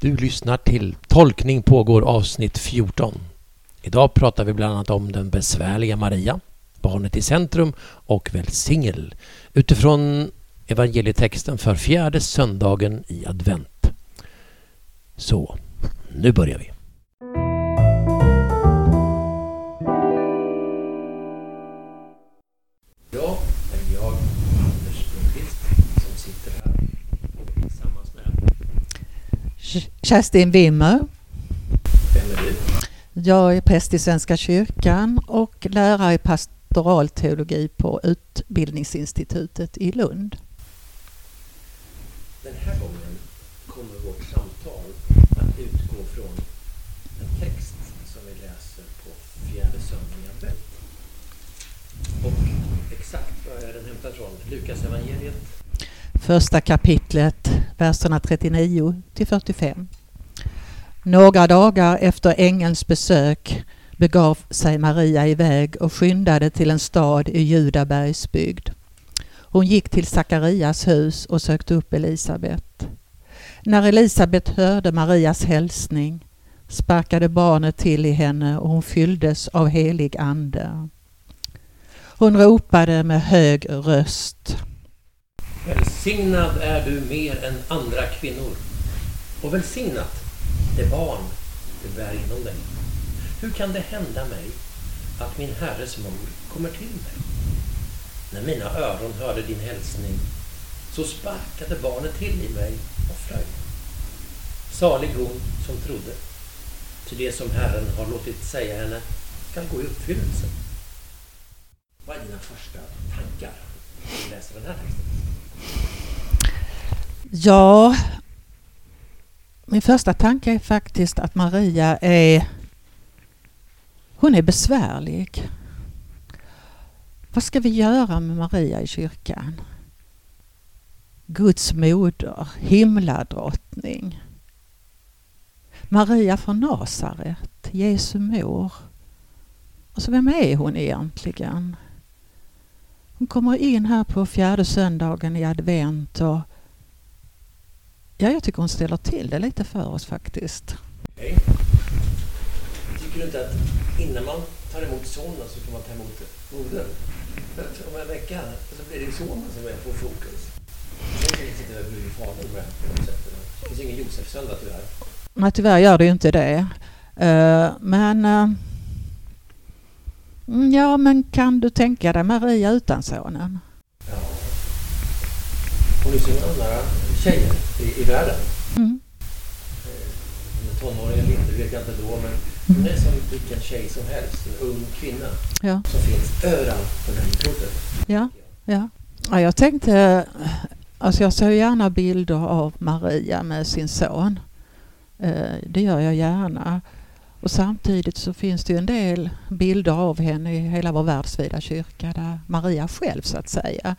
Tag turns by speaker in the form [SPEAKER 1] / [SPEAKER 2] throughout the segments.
[SPEAKER 1] Du lyssnar till Tolkning pågår avsnitt 14. Idag pratar vi bland annat om den besvärliga Maria, barnet i centrum och välsignel utifrån evangelietexten för fjärde söndagen i advent. Så, nu börjar vi.
[SPEAKER 2] Kerstin Wimmer.
[SPEAKER 1] Vem är du?
[SPEAKER 2] Jag är präst i Svenska kyrkan och lärare i pastoralteologi på Utbildningsinstitutet i Lund.
[SPEAKER 1] Den här gången kommer vårt samtal att utgå från en text som vi läser på fjärde söndagen i advent. Och exakt var är den hämtad från? Lukas evangeliet
[SPEAKER 2] Första kapitlet, verserna 39 till 45. Några dagar efter ängelns besök begav sig Maria iväg och skyndade till en stad i Judabergs bygd. Hon gick till Sakarias hus och sökte upp Elisabet. När Elisabet hörde Marias hälsning sparkade barnet till i henne och hon fylldes av helig ande. Hon ropade med hög röst.
[SPEAKER 1] Välsignad är du mer än andra kvinnor. Och välsignat det barn du bär inom dig. Hur kan det hända mig att min herres mor kommer till mig? När mina öron hörde din hälsning så sparkade barnet till i mig och flög. Salig hon som trodde, till det som Herren har låtit säga henne skall gå i uppfyllelse. Vad är dina första tankar när du läser den här texten?
[SPEAKER 2] Ja, min första tanke är faktiskt att Maria är hon är besvärlig. Vad ska vi göra med Maria i kyrkan? Guds moder, himladrottning. Maria från Nasaret, Jesu mor. Alltså vem är hon egentligen? Hon kommer in här på fjärde söndagen i advent och Ja, jag tycker hon ställer till det lite för oss faktiskt.
[SPEAKER 1] Okej. Tycker du inte att innan man tar emot sonen så kan man ta emot modern? Om en vecka så blir det sonen som är på fokus. Sen kan inte det bli fadern med på något sätt. Det finns ingen Josefsöndag tyvärr.
[SPEAKER 2] Nej, tyvärr gör det ju inte det. Eh, Men eh, mm, ja, men kan du tänka dig Maria utan sonen?
[SPEAKER 1] Ja. Hon är så andra tjejer i, i världen.
[SPEAKER 2] Mm.
[SPEAKER 1] Eh, tonåring eller inte, det vet jag inte då. Men hon är som vilken tjej som helst. En ung kvinna
[SPEAKER 2] Ja,
[SPEAKER 1] som finns överallt på det här jordklotet.
[SPEAKER 2] ja, ja. ja. Jag tänkte, alltså jag ser gärna bilder av Maria med sin son. Eh, Det gör jag gärna. Och samtidigt så finns det ju en del bilder av henne i hela vår världsvida kyrka där Maria själv så att säga.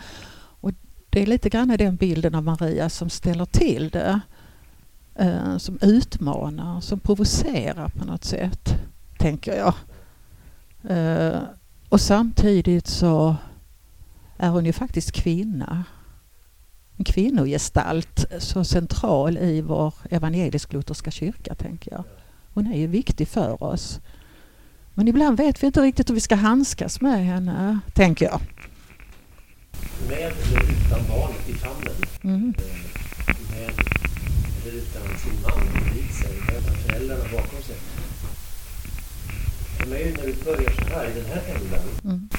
[SPEAKER 2] Det är lite grann den bilden av Maria som ställer till det. Eh, som utmanar, som provocerar på något sätt, tänker jag. Eh, och samtidigt så är hon ju faktiskt kvinna. En kvinnogestalt så central i vår evangelisk-lutherska kyrka, tänker jag. Hon är ju viktig för oss. Men ibland vet vi inte riktigt hur vi ska handskas med henne, tänker jag.
[SPEAKER 1] Med eller utan barnet i famnen.
[SPEAKER 2] Mm.
[SPEAKER 1] Med eller utan sin man bredvid sig. Med föräldrarna bakom sig. För mig när du börjar så här i den här änden
[SPEAKER 2] Mm.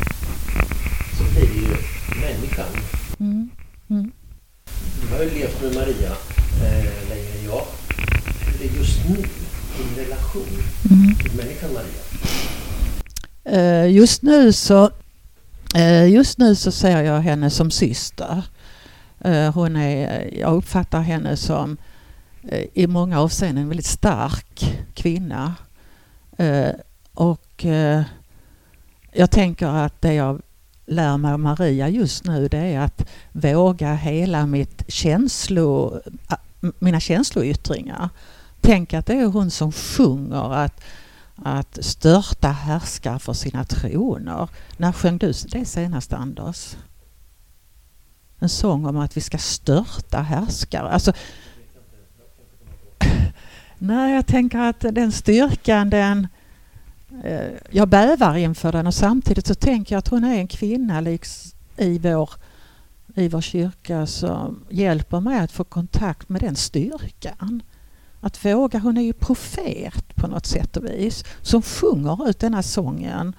[SPEAKER 1] så blir det ju människan.
[SPEAKER 2] Mm. Mm.
[SPEAKER 1] Du har ju levt med Maria eh, längre än jag. Hur är det just nu din relation
[SPEAKER 2] Mm.
[SPEAKER 1] till människan Maria?
[SPEAKER 2] Eh, Just nu så Eh, just nu så ser jag henne som syster. Eh, hon är, jag uppfattar henne som eh, i många avseenden en väldigt stark kvinna. Och jag tänker att det jag lär mig av Maria just nu det är att våga hela mitt känslo, mina känsloyttringar. Tänk att det är hon som sjunger att att störta härskar för sina troner. När sjöng du det senast Anders? En sång om att vi ska störta härskare. Alltså, Nej, jag tänker att den styrkan den... Eh, jag bävar inför den och samtidigt så tänker jag att hon är en kvinna liksom, i, vår, i vår kyrka som hjälper mig att få kontakt med den styrkan. Att våga, hon är ju profet på något sätt och vis som sjunger ut denna sången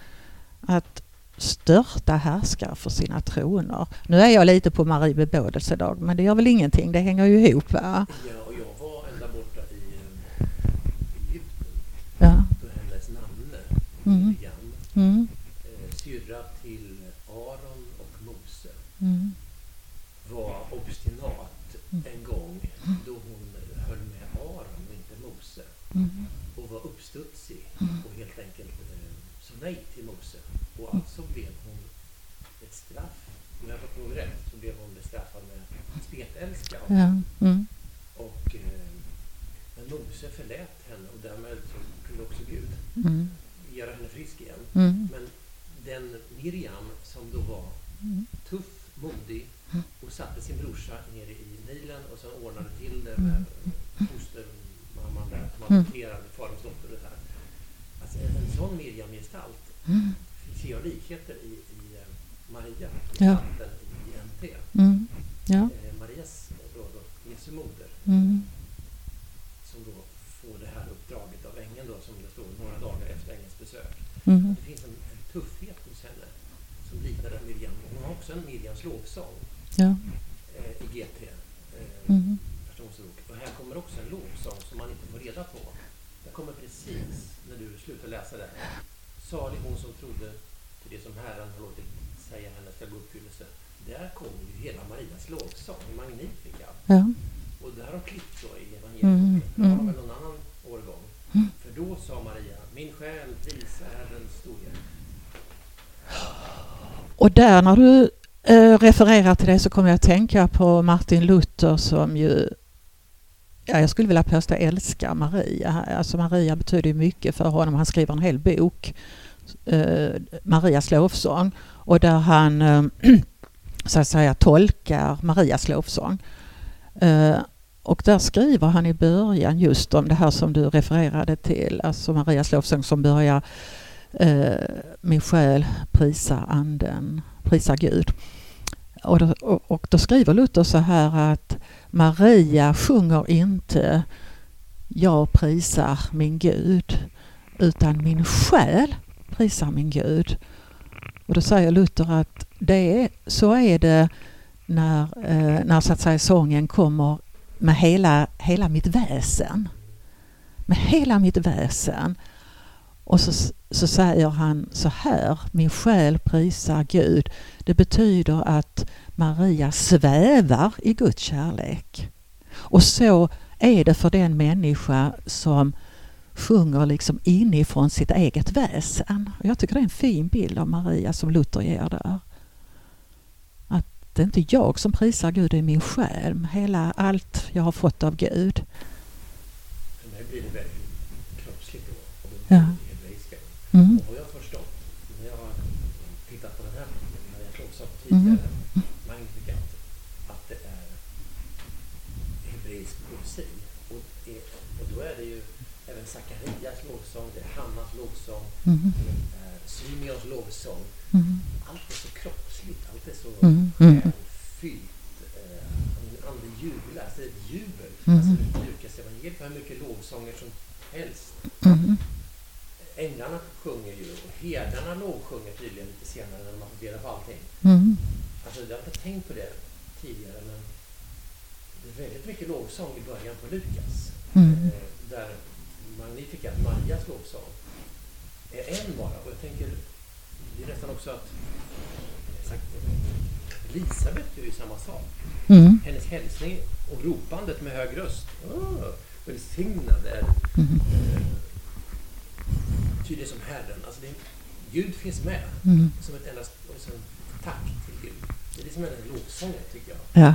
[SPEAKER 2] att störta härskare för sina troner. Nu är jag lite på Marie bebådelsedag men det gör väl ingenting, det hänger ju ihop va?
[SPEAKER 1] Ja, och jag var ända borta i eh, Egypten
[SPEAKER 2] Ja.
[SPEAKER 1] då hennes namne,
[SPEAKER 2] Mm. Mm.
[SPEAKER 1] eh, syrra till Aron och Mose,
[SPEAKER 2] Mm.
[SPEAKER 1] var obstinat
[SPEAKER 2] Mm.
[SPEAKER 1] en gång då hon höll med Aron och inte Mose
[SPEAKER 2] Mm.
[SPEAKER 1] och var uppstudsig
[SPEAKER 2] Mm.
[SPEAKER 1] och helt enkelt eh, sa nej till Mose. Och alltså blev hon ett straff. Om jag har fått ihåg rätt så blev hon bestraffad med spetälska.
[SPEAKER 2] Ja. Mm.
[SPEAKER 1] Och, eh, men Mose förlät henne och därmed kunde också Gud
[SPEAKER 2] Mm.
[SPEAKER 1] göra henne frisk igen.
[SPEAKER 2] Mm.
[SPEAKER 1] Men den Miriam som då var
[SPEAKER 2] Mm.
[SPEAKER 1] tuff, modig och satte sin brorsa nere i Nilen och sen ordnade till det
[SPEAKER 2] Mm.
[SPEAKER 1] med fostermamman där som
[SPEAKER 2] Mm.
[SPEAKER 1] adopterade farens dotter. och det här. Alltså en, sån Miriam-gestalt
[SPEAKER 2] Mm.
[SPEAKER 1] ser jag likheter i, i eh, Maria,
[SPEAKER 2] Ja.
[SPEAKER 1] gestalten i NT.
[SPEAKER 2] Mm. Ja.
[SPEAKER 1] Eh, Marias då, då, Jesu moder
[SPEAKER 2] Mm.
[SPEAKER 1] som då får det här uppdraget av ängeln då som det står några dagar efter ängelns besök.
[SPEAKER 2] Mm.
[SPEAKER 1] Det finns en, en tuffhet hos henne som liknar den Miriam. Hon har också en Miriams lovsång
[SPEAKER 2] Ja.
[SPEAKER 1] eh, i GT. Eh,
[SPEAKER 2] Mm.
[SPEAKER 1] Och här kommer också en lovsång som man inte får reda på. Den kommer precis när du slutar läsa den. Salig hon som trodde till det som Herren har låtit säga henne ska gå uppfyllelse. Där kommer ju hela Marias lovsång, Magnifica.
[SPEAKER 2] Ja.
[SPEAKER 1] Och det har de klippt då i
[SPEAKER 2] Mm,
[SPEAKER 1] evangeliet. Det var
[SPEAKER 2] mm.
[SPEAKER 1] väl någon annan årgång.
[SPEAKER 2] Mm.
[SPEAKER 1] För då sa Maria, min själ prisar Herrens storhet.
[SPEAKER 2] Och där när du eh, refererar till det så kommer jag att tänka på Martin Luther som ju, ja, jag skulle vilja påstå älskar Maria. Alltså Maria betyder ju mycket för honom. Han skriver en hel bok, eh, Marias lovsång, och där han eh, så att säga tolkar Marias lovsång. Eh, och där skriver han i början just om det här som du refererade till, alltså Marias lovsång som börjar eh, Eh, min själ prisar anden, prisar Gud. Och då, och, och då skriver Luther så här att Maria sjunger inte jag prisar min Gud utan min själ prisar min Gud. Och då säger Luther att det är, så är det när, eh, när så att säga sången kommer med hela, hela mitt väsen. Med hela mitt väsen. Och så, så säger han så här, min själ prisar Gud. Det betyder att Maria svävar i Guds kärlek. Och så är det för den människa som sjunger liksom inifrån sitt eget väsen. Och jag tycker det är en fin bild av Maria som Luther ger där. Att det är inte jag som prisar Gud, det är min själ, hela allt jag har fått av Gud. Ja. Mm.
[SPEAKER 1] Och jag har förstått när jag har tittat på den här filmen, när jag också
[SPEAKER 2] Mm.
[SPEAKER 1] tidigare, Magnificat, att det är hebreisk poesi. Och, det- och då är det ju även Sakarias lovsång, det är Hannas lovsång,
[SPEAKER 2] Mm.
[SPEAKER 1] det är Symeons lovsång.
[SPEAKER 2] Mm.
[SPEAKER 1] Allt är så kroppsligt, allt är så
[SPEAKER 2] Mm. Mm.
[SPEAKER 1] fyllt. Eh, min ande jublar, alltså det är ett jubel.
[SPEAKER 2] Mm.
[SPEAKER 1] Alltså Lukas evangeliet har hur mycket lovsånger som helst.
[SPEAKER 2] Mm.
[SPEAKER 1] Änglarna herdarna lovsjunger tydligen lite senare när de har fått reda på allting.
[SPEAKER 2] Mm.
[SPEAKER 1] Alltså jag har inte tänkt på det tidigare men det är väldigt mycket lovsång i början på Lukas.
[SPEAKER 2] Mm.
[SPEAKER 1] Eh, där Magnificat, Marias lovsång, är en bara. Och jag tänker, det är nästan också att sagt, Elisabet gör ju samma sak.
[SPEAKER 2] Mm.
[SPEAKER 1] Hennes hälsning och ropandet med hög röst. Oh, välsignad är
[SPEAKER 2] Mm.
[SPEAKER 1] Ty det som Herren. Alltså det, Gud finns med
[SPEAKER 2] Mm.
[SPEAKER 1] som ett enda sen tack till Gud. Det är det som är den lovsången tycker jag.
[SPEAKER 2] Ja.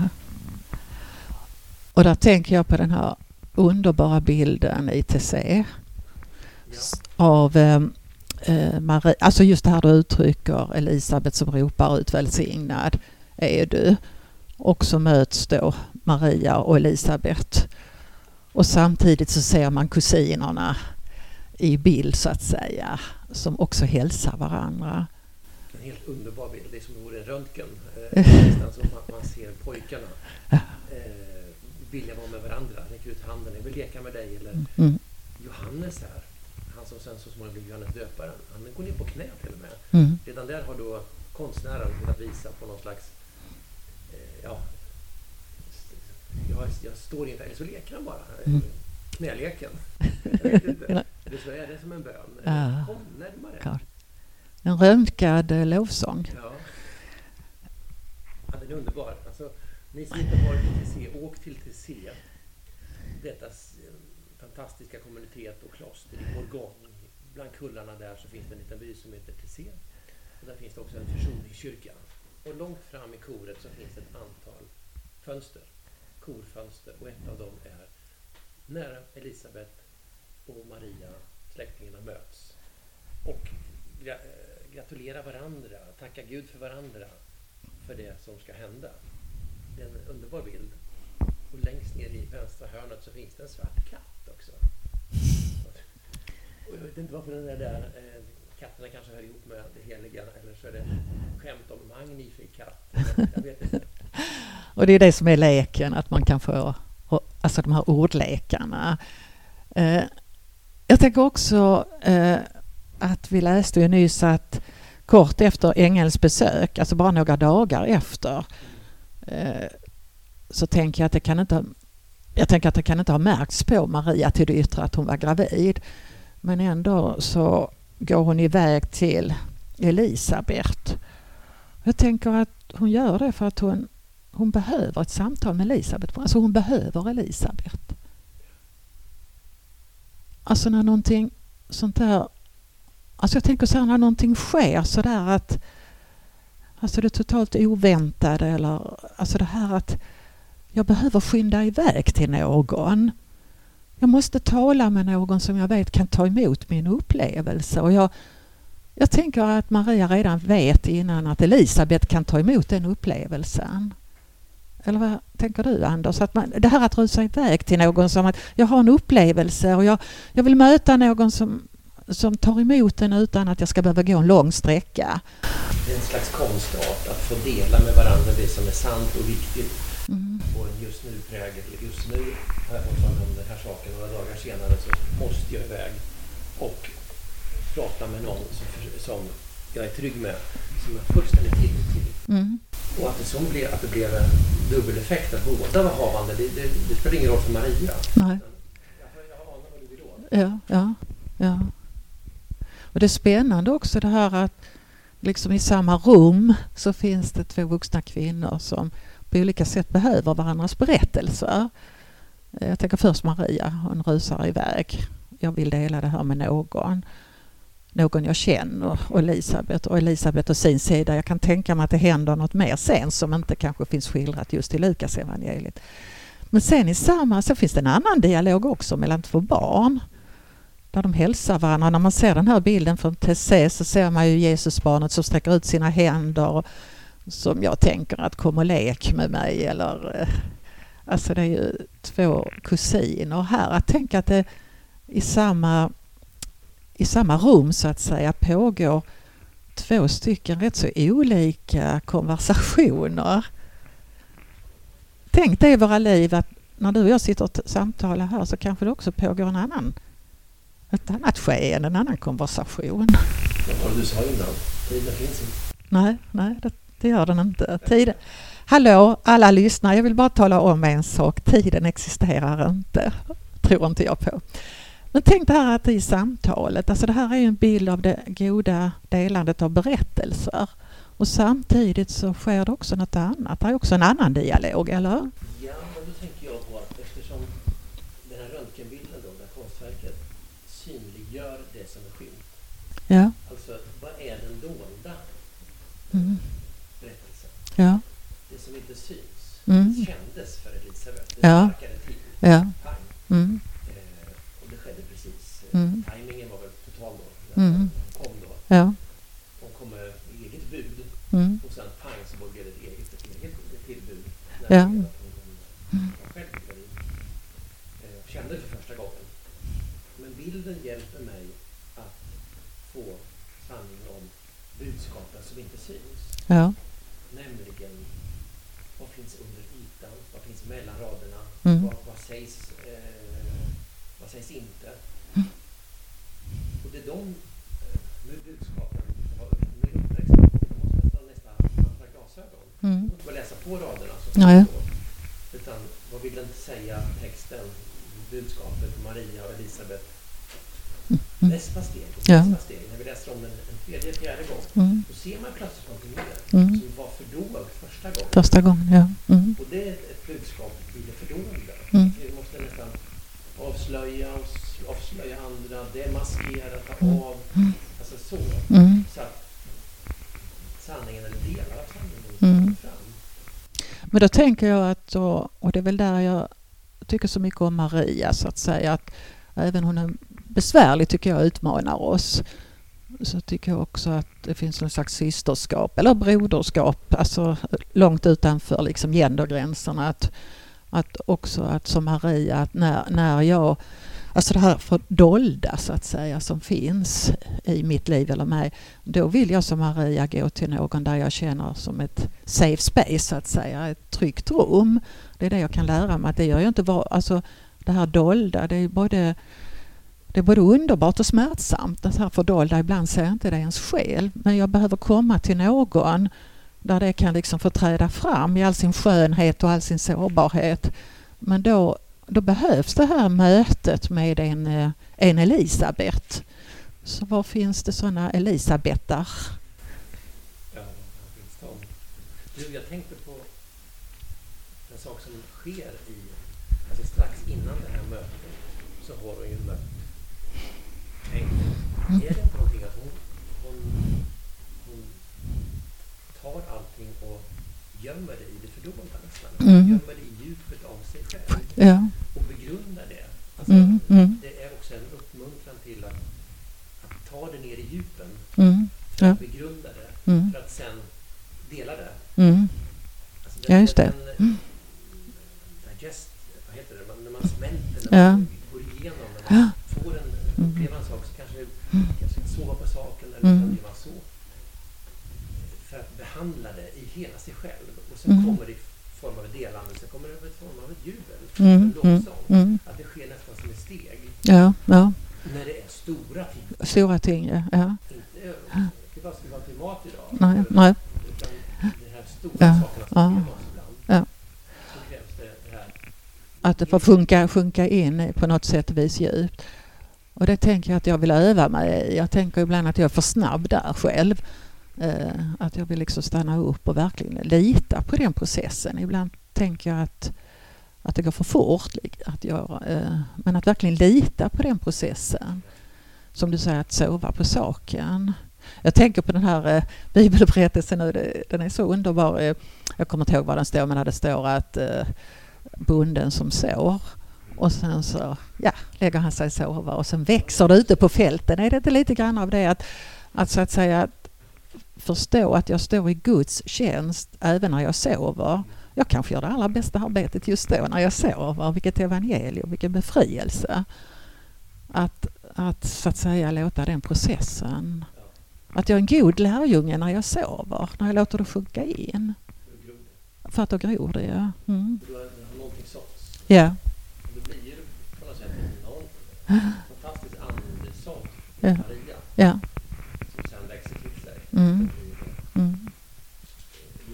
[SPEAKER 2] Och där tänker jag på den här underbara bilden i TC
[SPEAKER 1] Ja.
[SPEAKER 2] av eh, eh, Marie, alltså just det här du uttrycker Elisabet som ropar ut välsignad är du. Och så möts då Maria och Elisabet. Och samtidigt så ser man kusinerna i bild så att säga som också hälsar varandra.
[SPEAKER 1] En helt underbar bild. Det är som det vore en röntgen. Eh, som man, ser pojkarna eh, vilja vara med varandra. Räcker ut handen. Jag vill leka med dig. Eller
[SPEAKER 2] Mm.
[SPEAKER 1] Johannes här. Han som sen så småningom blir Johannes döparen. Han går ner på knä till och med.
[SPEAKER 2] Mm.
[SPEAKER 1] Redan där har då konstnären velat visa på någon slags eh, ja, jag, jag står inför, eller så leker han bara. eh,
[SPEAKER 2] Mm.
[SPEAKER 1] Knäleken. Det så är det som en bön.
[SPEAKER 2] Ja.
[SPEAKER 1] Kom närmare.
[SPEAKER 2] Klart. En röntgad eh, lovsång.
[SPEAKER 1] Ja. ja, den är underbar. Alltså, ni som inte har varit i TC, åk till TC. Detta s- fantastiska kommunitet och kloster i Morgon. Bland kullarna där så finns det en liten by som heter TC. Och där finns det också en försoningskyrka. Och långt fram i koret så finns ett antal fönster. Korfönster. Och ett av dem är när Elisabet och Maria, släktingarna, möts. Och gra- eh, gratulera varandra, tacka Gud för varandra för det som ska hända. Det är en underbar bild. Och längst ner i vänstra hörnet så finns det en svart katt också. Och jag vet inte varför den där, där. Eh, Katterna kanske hör ihop med det heliga eller så är det skämt om magnifik katt. Jag vet inte.
[SPEAKER 2] Och det är det som är leken, att man kan få alltså de här ordlekarna. Eh, jag tänker också eh, att vi läste ju nyss att kort efter Engels besök, alltså bara några dagar efter, eh, så tänker jag att det kan inte jag tänker att det kan inte ha märkts på Maria till det yttre att hon var gravid. Men ändå så går hon iväg till Elisabet. Jag tänker att hon gör det för att hon hon behöver ett samtal med Elisabet. Alltså hon behöver Elisabet. Alltså när någonting sånt där... Alltså jag tänker så här när någonting sker så där att... Alltså det totalt oväntade eller... Alltså det här att jag behöver skynda iväg till någon. Jag måste tala med någon som jag vet kan ta emot min upplevelse. Och jag, jag tänker att Maria redan vet innan att Elisabet kan ta emot den upplevelsen. Eller vad tänker du Anders? Att man, det här att rusa iväg till någon som att jag har en upplevelse och jag, jag vill möta någon som, som tar emot den utan att jag ska behöva gå en lång sträcka.
[SPEAKER 1] Det är en slags konstart att få dela med varandra det som är sant och viktigt
[SPEAKER 2] Mm.
[SPEAKER 1] och just nu-prägel. Just nu har jag fått med om den här saken. Några dagar senare så måste jag iväg och prata med någon som, som jag är trygg med, som jag har fullständig tillit till.
[SPEAKER 2] Mm.
[SPEAKER 1] Och att det, så blev, att det blev en dubbeleffekt, att båda var havande, det, det, det spelar ingen roll för Maria.
[SPEAKER 2] Nej. Ja, ja, ja. Och det är spännande också det här att liksom i samma rum så finns det två vuxna kvinnor som på olika sätt behöver varandras berättelser. Jag tänker först Maria, hon rusar iväg. Jag vill dela det här med någon. Någon jag känner och Elisabet och Elisabet och sin sida. Jag kan tänka mig att det händer något mer sen som inte kanske finns skildrat just i Lukas evangeliet. Men sen i samma så finns det en annan dialog också mellan två barn där de hälsar varandra. När man ser den här bilden från Tessé så ser man ju Jesusbarnet som sträcker ut sina händer och som jag tänker att kom och lek med mig eller eh, alltså det är ju två kusiner här. Att tänka att det i samma, i samma rum så att säga pågår två stycken rätt så olika konversationer. Tänk dig i våra liv att när du och jag sitter och samtalar här så kanske det också pågår en annan ett annat skeende, en annan konversation.
[SPEAKER 1] Vad du sa innan? Tiden finns inte.
[SPEAKER 2] Nej, nej det, det gör den inte. Tiden. Hallå alla lyssnare, jag vill bara tala om en sak. Tiden existerar inte. Tror inte jag på. Men tänk det här att i samtalet, alltså det här är ju en bild av det goda delandet av berättelser. Och samtidigt så sker det också något annat. Det är också en annan dialog, eller?
[SPEAKER 1] Ja, men då tänker jag på att eftersom den här röntgenbilden då, där konstverket synliggör det som är skymt.
[SPEAKER 2] Ja.
[SPEAKER 1] Alltså, vad är den dolda
[SPEAKER 2] Mm.
[SPEAKER 1] berättelsen?
[SPEAKER 2] Ja.
[SPEAKER 1] Det som inte syns,
[SPEAKER 2] Mm.
[SPEAKER 1] kändes för Elisabeth. Det
[SPEAKER 2] Ja.
[SPEAKER 1] sparkade till.
[SPEAKER 2] Ja.
[SPEAKER 1] Pang.
[SPEAKER 2] Mm.
[SPEAKER 1] Eh, och det skedde precis. Eh,
[SPEAKER 2] Mm.
[SPEAKER 1] Timingen var väl total då. När
[SPEAKER 2] Mm.
[SPEAKER 1] hon kom då.
[SPEAKER 2] Ja.
[SPEAKER 1] Hon kom med eget bud.
[SPEAKER 2] Mm.
[SPEAKER 1] Och sen pang så blev det ett eget, ett eget ett tillbud.
[SPEAKER 2] Ja.
[SPEAKER 1] När hon, hon, hon var själv gravid. Eh, kände gången. Men bilden hjälper mig att få sanningen om budskapen som inte syns.
[SPEAKER 2] Ja.
[SPEAKER 1] Nämligen, vad finns under ytan? Vad finns mellan raderna?
[SPEAKER 2] Mm.
[SPEAKER 1] Vad, vad, sägs, eh, vad sägs inte?
[SPEAKER 2] Mm.
[SPEAKER 1] Och det är de eh, med budskapen jag har mer uppmärksam på. Man måste nästan nästan andra glasögon.
[SPEAKER 2] Mm.
[SPEAKER 1] Man måste bara läsa på raderna så
[SPEAKER 2] Nej.
[SPEAKER 1] förstår. Utan vad vill den säga, texten, budskapet, Maria och Elisabet?
[SPEAKER 2] Mm.
[SPEAKER 1] Nästa steg, och
[SPEAKER 2] Ja.
[SPEAKER 1] nästa steg, när vi läser om den en tredje, fjärde gång,
[SPEAKER 2] Mm.
[SPEAKER 1] då ser man plötsligt någonting mer
[SPEAKER 2] Mm.
[SPEAKER 1] som var fördolt första gången.
[SPEAKER 2] Första gången, ja. Mm.
[SPEAKER 1] Och det är ett budskap i det fördolda.
[SPEAKER 2] Mm.
[SPEAKER 1] Vi måste nästan avslöja oss, avslöja andra, demaskera, ta
[SPEAKER 2] Mm.
[SPEAKER 1] av.
[SPEAKER 2] Mm.
[SPEAKER 1] Alltså så.
[SPEAKER 2] Mm.
[SPEAKER 1] Så att sanningen, eller delar av sanningen,
[SPEAKER 2] Mm.
[SPEAKER 1] fram.
[SPEAKER 2] Men då tänker jag att, då, och det är väl där jag tycker så mycket om Maria så att säga, att även hon är besvärlig tycker jag utmanar oss. Så tycker jag också att det finns någon slags systerskap eller broderskap, alltså långt utanför liksom gendergränserna. Att, att också att som Maria, att när, när jag, alltså det här fördolda så att säga som finns i mitt liv eller mig, då vill jag som Maria gå till någon där jag känner som ett safe space så att säga, ett tryggt rum. Det är det jag kan lära mig att det gör jag inte var, alltså det här dolda, det är både det är både underbart och smärtsamt. Det här fördolda, ibland ser jag inte det ens själv. Men jag behöver komma till någon där det kan liksom få träda fram i all sin skönhet och all sin sårbarhet. Men då, då behövs det här mötet med en, eh, en Elisabet. Så var finns det sådana Elisabetar?
[SPEAKER 1] Ja, här finns de? Du, jag tänkte på en sak som sker i, alltså strax innan det här mötet så har hon ju mött ängeln.
[SPEAKER 2] Mm.
[SPEAKER 1] Är det inte någonting att hon, hon, hon tar allting och gömmer det i det fördolda nästan?
[SPEAKER 2] Mm.
[SPEAKER 1] Gömmer det i djupet av sig själv
[SPEAKER 2] Ja.
[SPEAKER 1] och begrundar det. Alltså,
[SPEAKER 2] Mm, mm,
[SPEAKER 1] Det är också en uppmuntran till att, att ta det ner i djupen,
[SPEAKER 2] mm,
[SPEAKER 1] för
[SPEAKER 2] Ja.
[SPEAKER 1] att begrunda det,
[SPEAKER 2] mm,
[SPEAKER 1] för att sen dela det.
[SPEAKER 2] mm.
[SPEAKER 1] Alltså
[SPEAKER 2] Ja, just det.
[SPEAKER 1] Den,
[SPEAKER 2] Mm.
[SPEAKER 1] digest, vad heter det, man, när man smälter, när
[SPEAKER 2] Ja.
[SPEAKER 1] man går igenom, när man
[SPEAKER 2] Ja.
[SPEAKER 1] får en,
[SPEAKER 2] Mm.
[SPEAKER 1] upplever en sak så kanske
[SPEAKER 2] Mm.
[SPEAKER 1] kanske inte sova på saken eller
[SPEAKER 2] Mm.
[SPEAKER 1] utan leva så. För att behandla det i hela sig själv. Och sen
[SPEAKER 2] Mm.
[SPEAKER 1] kommer det i form av ett delande, sen kommer det i form av ett jubel,
[SPEAKER 2] Mm,
[SPEAKER 1] en
[SPEAKER 2] mm,
[SPEAKER 1] lovsång.
[SPEAKER 2] mm.
[SPEAKER 1] Att det sker nästan som ett steg.
[SPEAKER 2] Ja, ja.
[SPEAKER 1] När det är stora ting.
[SPEAKER 2] Stora ting, ja. ja.
[SPEAKER 1] Inte det bara ska vara till mat idag.
[SPEAKER 2] Nej, nej.
[SPEAKER 1] Utan de här stora
[SPEAKER 2] Ja,
[SPEAKER 1] sakerna som
[SPEAKER 2] ja.
[SPEAKER 1] sker oss ibland.
[SPEAKER 2] Ja.
[SPEAKER 1] Så krävs det det här.
[SPEAKER 2] Att det får funka, sjunka in på något sätt och vis djupt. Och det tänker jag att jag vill öva mig i. Jag tänker ibland att jag är för snabb där själv. Eh, att jag vill liksom stanna upp och verkligen lita på den processen. Ibland tänker jag att, att det går för fort. Att jag, eh, men att verkligen lita på den processen. Som du säger, att sova på saken. Jag tänker på den här eh, bibelberättelsen nu, det- den är så underbar. Eh, jag kommer inte ihåg vad den står, men där det står att eh, bonden som sår och sen så ja, lägger han sig och sover och sen växer det ute på fälten. Är det inte lite grann av det att, att så att säga att förstå att jag står i Guds tjänst även när jag sover. Jag kanske gör det allra bästa arbetet just då när jag sover. Vilket evangelium, vilken befrielse. Att, att så att säga låta den processen. Att jag är en god lärjunge när jag sover, när jag låter det sjunka in.
[SPEAKER 1] för.
[SPEAKER 2] För att då gror det, ja. Mm.
[SPEAKER 1] Då har någonting såtts.
[SPEAKER 2] Ja,
[SPEAKER 1] det blir ju på något sätt någon fantastisk andesång
[SPEAKER 2] Ja.
[SPEAKER 1] Maria
[SPEAKER 2] ja.
[SPEAKER 1] som sen växer till sig.
[SPEAKER 2] Mm. Mm.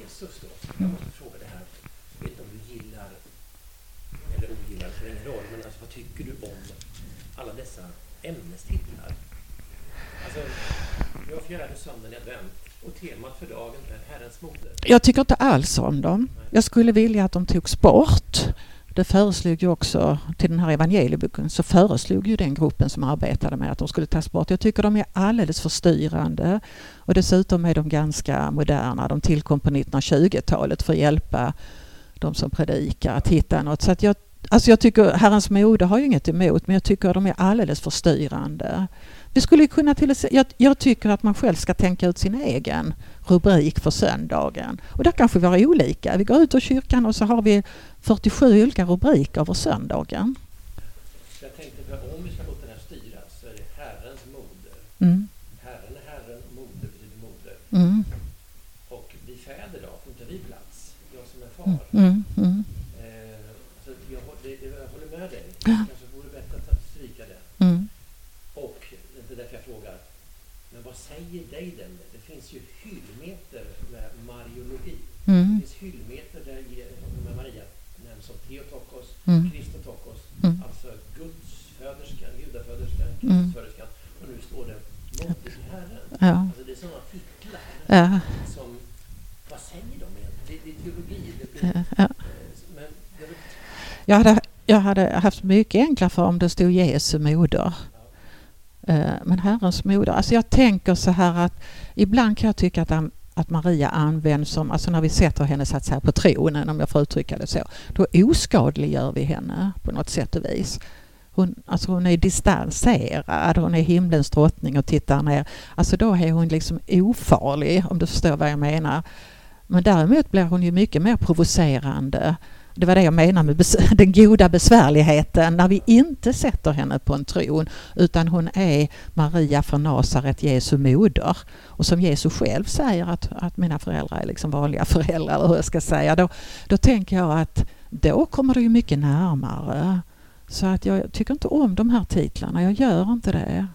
[SPEAKER 1] Jesus då. Jag måste fråga det här. Jag vet inte om du gillar eller ogillar, det spelar ingen roll. Men alltså, vad tycker du om alla dessa ämnestitlar? Alltså, vi har fjärde söndagen i advent och temat för dagen är Herrens moder.
[SPEAKER 2] Jag tycker inte alls om dem. Jag skulle vilja att de togs bort. Det föreslog ju också till den här evangelieboken så föreslog ju den gruppen som arbetade med att de skulle tas bort. Jag tycker de är alldeles för styrande och dessutom är de ganska moderna. De tillkom på 1920-talet för att hjälpa de som predikar att hitta något. Så att jag, alltså jag tycker Herrens mode har ju inget emot men jag tycker de är alldeles för styrande. Vi skulle kunna till, jag, jag tycker att man själv ska tänka ut sin egen rubrik för söndagen. Och där kanske vi har olika. Vi går ut ur kyrkan och så har vi 47 olika rubriker över söndagen.
[SPEAKER 1] Jag tänkte för om vi ska låta det här styras så är det Herrens moder.
[SPEAKER 2] Mm.
[SPEAKER 1] Herren är Herren, moder betyder moder.
[SPEAKER 2] Mm.
[SPEAKER 1] Och vi fäder då, får inte vi plats? Jag som är
[SPEAKER 2] Mm.
[SPEAKER 1] far.
[SPEAKER 2] Mm. Mm.
[SPEAKER 1] Eh, så att jag, hå- det, det- jag håller
[SPEAKER 2] Ja.
[SPEAKER 1] kanske vore bättre att stryka det.
[SPEAKER 2] Mm.
[SPEAKER 1] Och det är därför jag frågar. Men vad säger dig den? Det finns ju hyllmeter med mariologi. Det
[SPEAKER 2] Mm.
[SPEAKER 1] finns hyllmeter där med Maria nämns som Theotokos,
[SPEAKER 2] Mm.
[SPEAKER 1] Kristotokos,
[SPEAKER 2] Mm.
[SPEAKER 1] alltså gudsföderskan, gudaföderskan,
[SPEAKER 2] Mm.
[SPEAKER 1] Kristusföderskan. Och nu står det till Herren.
[SPEAKER 2] Ja.
[SPEAKER 1] Alltså det är sådana titlar
[SPEAKER 2] Ja.
[SPEAKER 1] som, vad säger de egentligen? Det, det är teologi. Det blir,
[SPEAKER 2] Ja.
[SPEAKER 1] Men Jag
[SPEAKER 2] hade, jag hade haft mycket enklare för om det stod Jesu moder. Eh, men Herrens moder, alltså jag tänker så här att ibland kan jag tycka att, att Maria används som, alltså när vi sätter henne så att säga på tronen om jag får uttrycka det så, då oskadliggör vi henne på något sätt och vis. Hon, alltså hon är distanserad, hon är himlens drottning och tittar ner. Alltså då är hon liksom ofarlig om du förstår vad jag menar. Men däremot blir hon ju mycket mer provocerande. Det var det jag menar med den goda besvärligheten när vi inte sätter henne på en tron utan hon är Maria från Nasaret, Jesu moder. Och som Jesus själv säger att, att mina föräldrar är liksom vanliga föräldrar eller hur jag ska säga. Då, då tänker jag att då kommer det ju mycket närmare. Så att jag tycker inte om de här titlarna, jag gör inte det.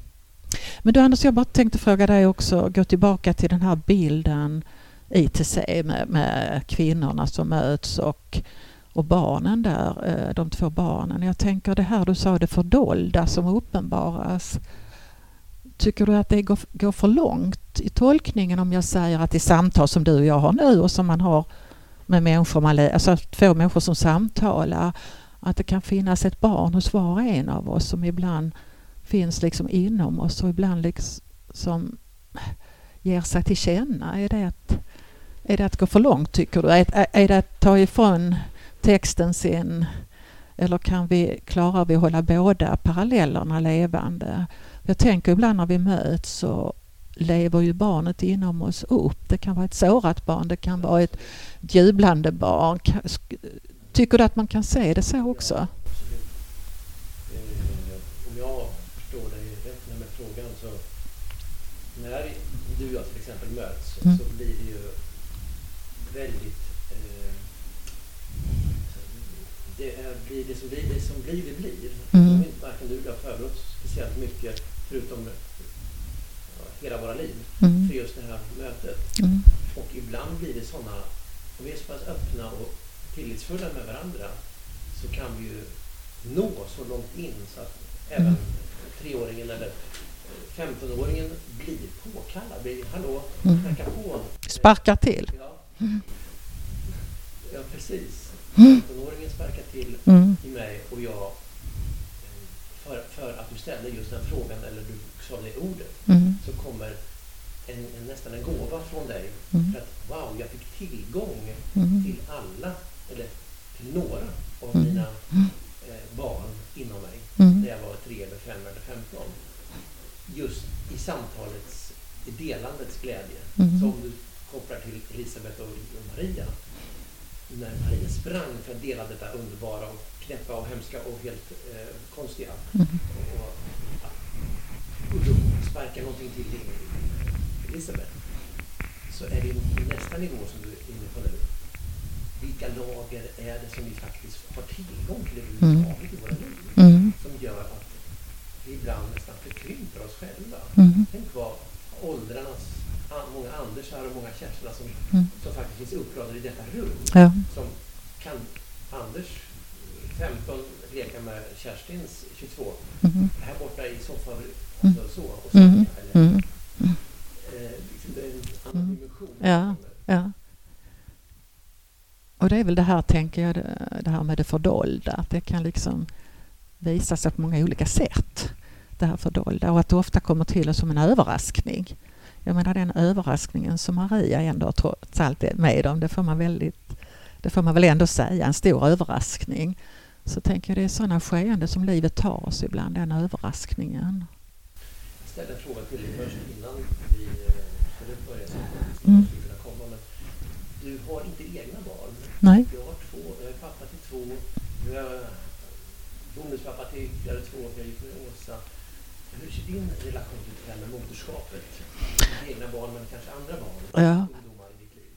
[SPEAKER 2] Men du Anders, jag bara tänkte fråga dig också, gå tillbaka till den här bilden ITC med, med kvinnorna som möts och, och barnen där, eh, de två barnen. Jag tänker det här du sa, det fördolda som uppenbaras. Tycker du att det går, för långt i tolkningen om jag säger att i samtal som du och jag har nu och som man har med människor, man, alltså två människor som samtalar, att det kan finnas ett barn hos var och en av oss som ibland finns liksom inom oss och ibland liksom ger sig till känna. Är det att, är det att gå för långt tycker du? Är, är det att ta ifrån texten sin eller kan vi, klarar vi att hålla båda parallellerna levande? Jag tänker ibland när vi möts så lever ju barnet inom oss upp. Det kan vara ett sårat barn, det kan vara ett jublande barn. Tycker du att man kan se det så också?
[SPEAKER 1] absolut. Eh, om jag förstår dig rätt med frågan så när du och jag till exempel möts
[SPEAKER 2] Mm.
[SPEAKER 1] så blir det ju väldigt eh, det, är, blir det, som blir, det som blir det blir.
[SPEAKER 2] Mm.
[SPEAKER 1] Varken du eller jag förberett speciellt mycket förutom ja, hela våra liv
[SPEAKER 2] Mm.
[SPEAKER 1] för just det här mötet.
[SPEAKER 2] Mm.
[SPEAKER 1] Och ibland blir det sådana, om vi är så pass öppna och tillitsfulla med varandra så kan vi ju nå så långt in så att även
[SPEAKER 2] Mm.
[SPEAKER 1] treåringen eller 15-åringen blir påkallad. Blir, Hallå,
[SPEAKER 2] Mm.
[SPEAKER 1] knacka på.
[SPEAKER 2] Sparkar till.
[SPEAKER 1] Ja,
[SPEAKER 2] Mm.
[SPEAKER 1] ja precis.
[SPEAKER 2] Mm.
[SPEAKER 1] 15-åringen sparkar till
[SPEAKER 2] Mm.
[SPEAKER 1] i mig och jag för, för att du ställde just den frågan eller du sa det ordet
[SPEAKER 2] Mm.
[SPEAKER 1] så kommer en, en, nästan en gåva från dig
[SPEAKER 2] Mm.
[SPEAKER 1] för att wow, jag fick tillgång
[SPEAKER 2] Mm.
[SPEAKER 1] till alla, eller till några av
[SPEAKER 2] Mm.
[SPEAKER 1] mina
[SPEAKER 2] Mm.
[SPEAKER 1] eh, barn inom mig
[SPEAKER 2] Mm.
[SPEAKER 1] när jag var tre eller fem eller femton. Just i samtalets, i delandets glädje.
[SPEAKER 2] Mm.
[SPEAKER 1] Så om du kopplar till Elisabet och och Maria. När Maria sprang för att dela detta underbara och knäppa och hemska och helt eh, konstiga.
[SPEAKER 2] Mm.
[SPEAKER 1] Och, och, och då sparkar någonting till i Elisabet. Så är det nästa nivå som du är inne på nu. Vilka lager är det som vi faktiskt har tillgång till överhuvudtaget i våra liv?
[SPEAKER 2] Mm.
[SPEAKER 1] Som gör att vi ibland nästan förkrymper oss själva.
[SPEAKER 2] Mm.
[SPEAKER 1] Tänk vad åldrarnas, många Andersar och många Kerstinar som,
[SPEAKER 2] Mm.
[SPEAKER 1] som faktiskt finns uppradade i detta rum.
[SPEAKER 2] Ja.
[SPEAKER 1] Som kan Anders 15 leka med Kerstins 22
[SPEAKER 2] Mm.
[SPEAKER 1] här borta i soffan
[SPEAKER 2] Mm.
[SPEAKER 1] alltså, så och
[SPEAKER 2] Mm.
[SPEAKER 1] snacka. Eller,
[SPEAKER 2] Mm.
[SPEAKER 1] eh, liksom det är en annan
[SPEAKER 2] Mm.
[SPEAKER 1] dimension.
[SPEAKER 2] Ja. Ja. Och det är väl det här, tänker jag, det det här med det fördolda. Att det kan liksom visa sig på många olika sätt. Det här fördolda. Och att det ofta kommer till oss som en överraskning. Jag menar den överraskningen som Maria ändå trots allt är med om. Det får man, väldigt, det får man väl ändå säga. En stor överraskning. Så tänker jag det är sådana skeenden som livet tar oss ibland. Den överraskningen.
[SPEAKER 1] Jag ställde en fråga till dig först innan vi eh, skulle börja samtalet.
[SPEAKER 2] Mm.
[SPEAKER 1] skulle kunna komma, men du har inte egna barn.
[SPEAKER 2] Nej.
[SPEAKER 1] Jag har två, jag är pappa till två. Jag är bonuspappa till ytterligare två, jag gick med Åsa. Hur ser din relation ut det här med moderskapet? Egna barn, men kanske andra barn?
[SPEAKER 2] Ja.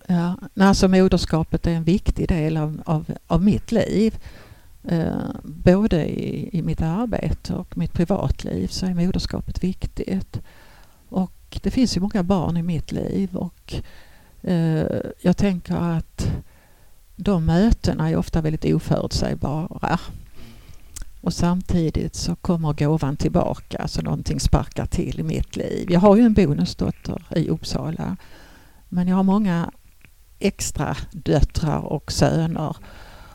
[SPEAKER 2] Ja, alltså moderskapet är en viktig del av, av, av mitt liv. Eh, både i, i mitt arbete och mitt privatliv så är moderskapet viktigt. Och det finns ju många barn i mitt liv och eh, jag tänker att de mötena är ofta väldigt oförutsägbara. Och samtidigt så kommer gåvan tillbaka, så någonting sparkar till i mitt liv. Jag har ju en bonusdotter i Uppsala men jag har många extra döttrar och söner.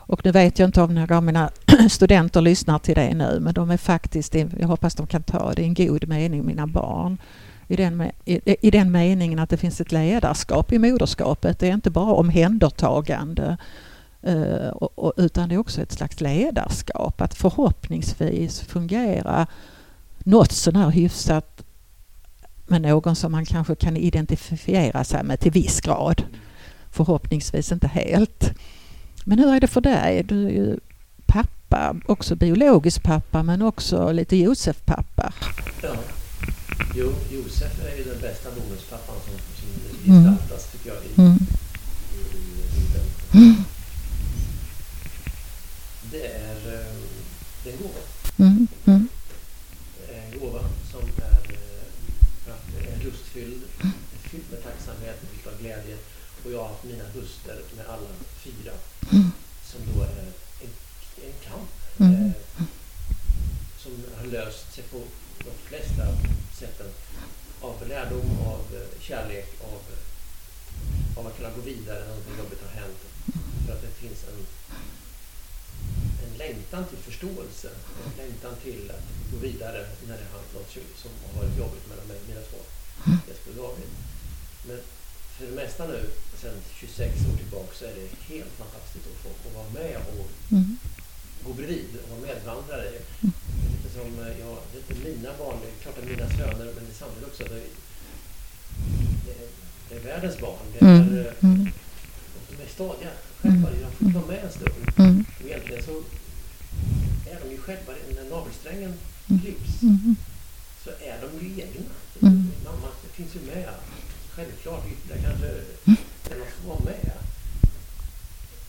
[SPEAKER 2] Och nu vet jag inte om några av mina studenter lyssnar till det nu men de är faktiskt, jag hoppas de kan ta det i en god mening, mina barn. I den, i, I den meningen att det finns ett ledarskap i moderskapet. Det är inte bara omhändertagande och, och, utan det är också ett slags ledarskap. Att förhoppningsvis fungera något sånär hyfsat med någon som man kanske kan identifiera sig med till viss grad. Förhoppningsvis inte helt. Men hur är det för dig? Du är ju pappa, också biologisk pappa men också lite Josef-pappa.
[SPEAKER 1] Ja. Jo, Josef är ju den bästa bonuspappan som, som mm. gestaltas tycker jag i, mm. i, i Bibeln. Mm. Det är, eh, det är en gåva.
[SPEAKER 2] Mm. Mm.
[SPEAKER 1] En gåva som är, eh, är lustfylld, fylld med tacksamhet, fylld av glädje. Och jag har haft mina duster med alla fyra
[SPEAKER 2] Mm.
[SPEAKER 1] som då är en, en kamp
[SPEAKER 2] Mm.
[SPEAKER 1] eh, som har löst sig på de flesta sätten av lärdom, av eh, kärlek, av, av att kunna gå vidare när något jobbigt har hänt. För att det finns en, en längtan till förståelse, en längtan till att gå vidare när det har hänt något som har varit jobbigt mellan mig och mina två Jesper och David. Men för det mesta nu, sedan 26 år tillbaka, så är det helt fantastiskt att få att vara med och
[SPEAKER 2] Mm.
[SPEAKER 1] gå bredvid och vara medvandrare. Det är lite som, eh, ja, det är inte mina barn, det är klart att mina söner, men det är samtidigt också det, det, är, det är världens barn. Det är,
[SPEAKER 2] Mm.
[SPEAKER 1] eh,
[SPEAKER 2] Mm.
[SPEAKER 1] De är stadiga själva, de får vara med en stund.
[SPEAKER 2] Mm.
[SPEAKER 1] Och egentligen så är de ju själva, när navelsträngen
[SPEAKER 2] Mm.
[SPEAKER 1] klipps,
[SPEAKER 2] Mm.
[SPEAKER 1] så är de ju egna.
[SPEAKER 2] Mm.
[SPEAKER 1] Mamma finns ju med. Självklart, ytterligare kanske
[SPEAKER 2] Mm.
[SPEAKER 1] den att få vara med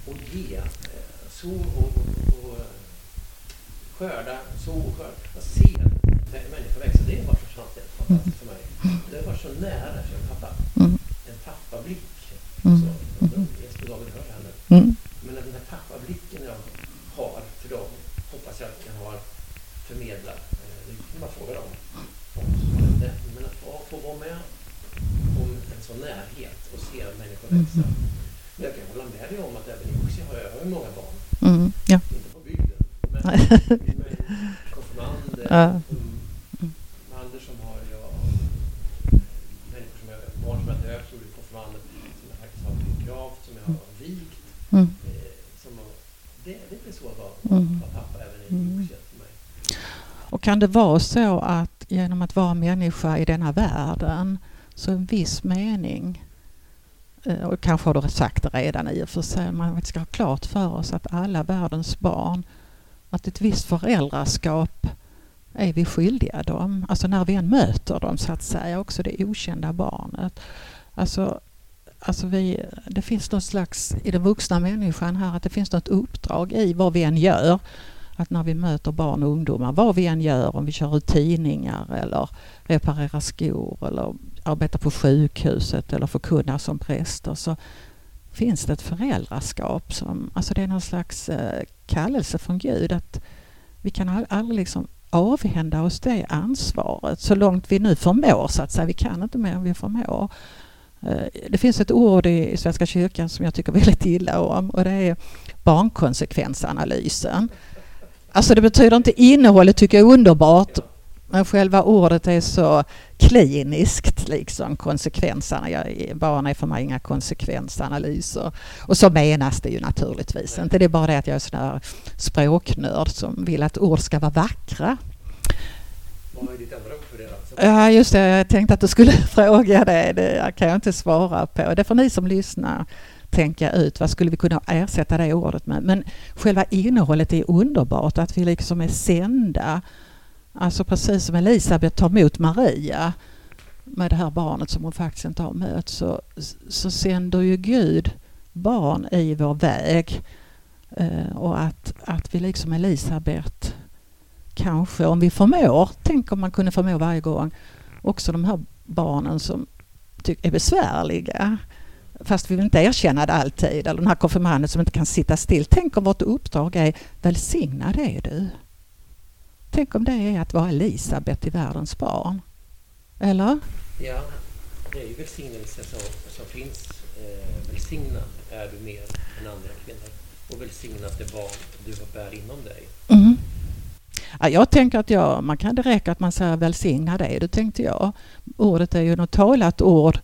[SPEAKER 1] och ge. eh, Så och, och, och eh, skörda, så och skörda. Jag ser mä- människor växa. Det har varit så fantastiskt för mig. Det har varit så nära som pappa.
[SPEAKER 2] Mm.
[SPEAKER 1] En pappablick.
[SPEAKER 2] Mm.
[SPEAKER 1] Så, Jesper David hör det här nu.
[SPEAKER 2] Mm.
[SPEAKER 1] Men den här pappablicken jag har för dem hoppas jag att jag har förmedlat. Eh, Det kan man fråga dem. om. Men att få, få vara med om en sån närhet och se människor växa. Men jag kan hålla med dig om att även i Oxie har jag, jag har ju många barn.
[SPEAKER 2] Mm. Ja.
[SPEAKER 1] Inte på bygden, men
[SPEAKER 2] Nej.
[SPEAKER 1] med konfirmander,
[SPEAKER 2] Ja.
[SPEAKER 1] mm, Anders som har jag, människor som jag, barn som jag döpt, som blir konfirmander, som jag faktiskt har begravt, som jag har vigt.
[SPEAKER 2] Mm.
[SPEAKER 1] Eh, som har, det, det är så att vara,
[SPEAKER 2] Mm.
[SPEAKER 1] vara pappa även i
[SPEAKER 2] Mm.
[SPEAKER 1] Oxie för mig.
[SPEAKER 2] Det vara så att genom att vara människa i denna världen så en viss mening eh, och kanske har du sagt det redan i och för sig, man ska ha klart för oss att alla världens barn, att ett visst föräldraskap är vi skyldiga dem. Alltså när vi än möter dem så att säga, också det okända barnet. Alltså, alltså vi, det finns något slags, i den vuxna människan här, att det finns något uppdrag i vad vi än gör. Att när vi möter barn och ungdomar, vad vi än gör, om vi kör ut tidningar eller reparerar skor eller arbetar på sjukhuset eller förkunnar som präster så finns det ett föräldraskap som, alltså det är någon slags eh, kallelse från Gud att vi kan aldrig liksom avhända oss det ansvaret så långt vi nu förmår så att säga. Vi kan inte mer än vi förmår. Eh, det finns ett ord i Svenska kyrkan som jag tycker väldigt illa om och det är barnkonsekvensanalysen. Alltså det betyder inte innehållet tycker jag är underbart men själva ordet är så kliniskt liksom konsekvenserna. Jag, barn är för mig inga konsekvensanalyser. Och så menas det ju naturligtvis inte. Det är bara det att jag är sån här språknörd som vill att ord ska vara vackra.
[SPEAKER 1] Vad är ditt andra ord för det?
[SPEAKER 2] Ja just det, jag tänkte att du skulle fråga det. Det kan jag inte svara på. Det får ni som lyssnar tänka ut vad skulle vi kunna ersätta det ordet med. Men själva innehållet är underbart, att vi liksom är sända. Alltså precis som Elisabet tar emot Maria med det här barnet som hon faktiskt inte har mött så, så sänder ju Gud barn i vår väg. Eh, och att, att vi liksom Elisabet kanske, om vi förmår, tänk om man kunde förmå varje gång, också de här barnen som är besvärliga fast vi vill inte erkänna det alltid. Eller den här konfirmanden som inte kan sitta still. Tänk om vårt uppdrag är välsignad är du. Tänk om det är att vara Elisabet i världens barn. Eller?
[SPEAKER 1] Ja, det är ju välsignelse som, som finns. Eh, välsignad är du mer än andra kvinnor. Och välsignat det barn du bär inom dig.
[SPEAKER 2] Mm. Ja, jag tänker att jag, man kan det räcka att man säger välsigna det, det tänkte jag. Ordet är ju något talat ord.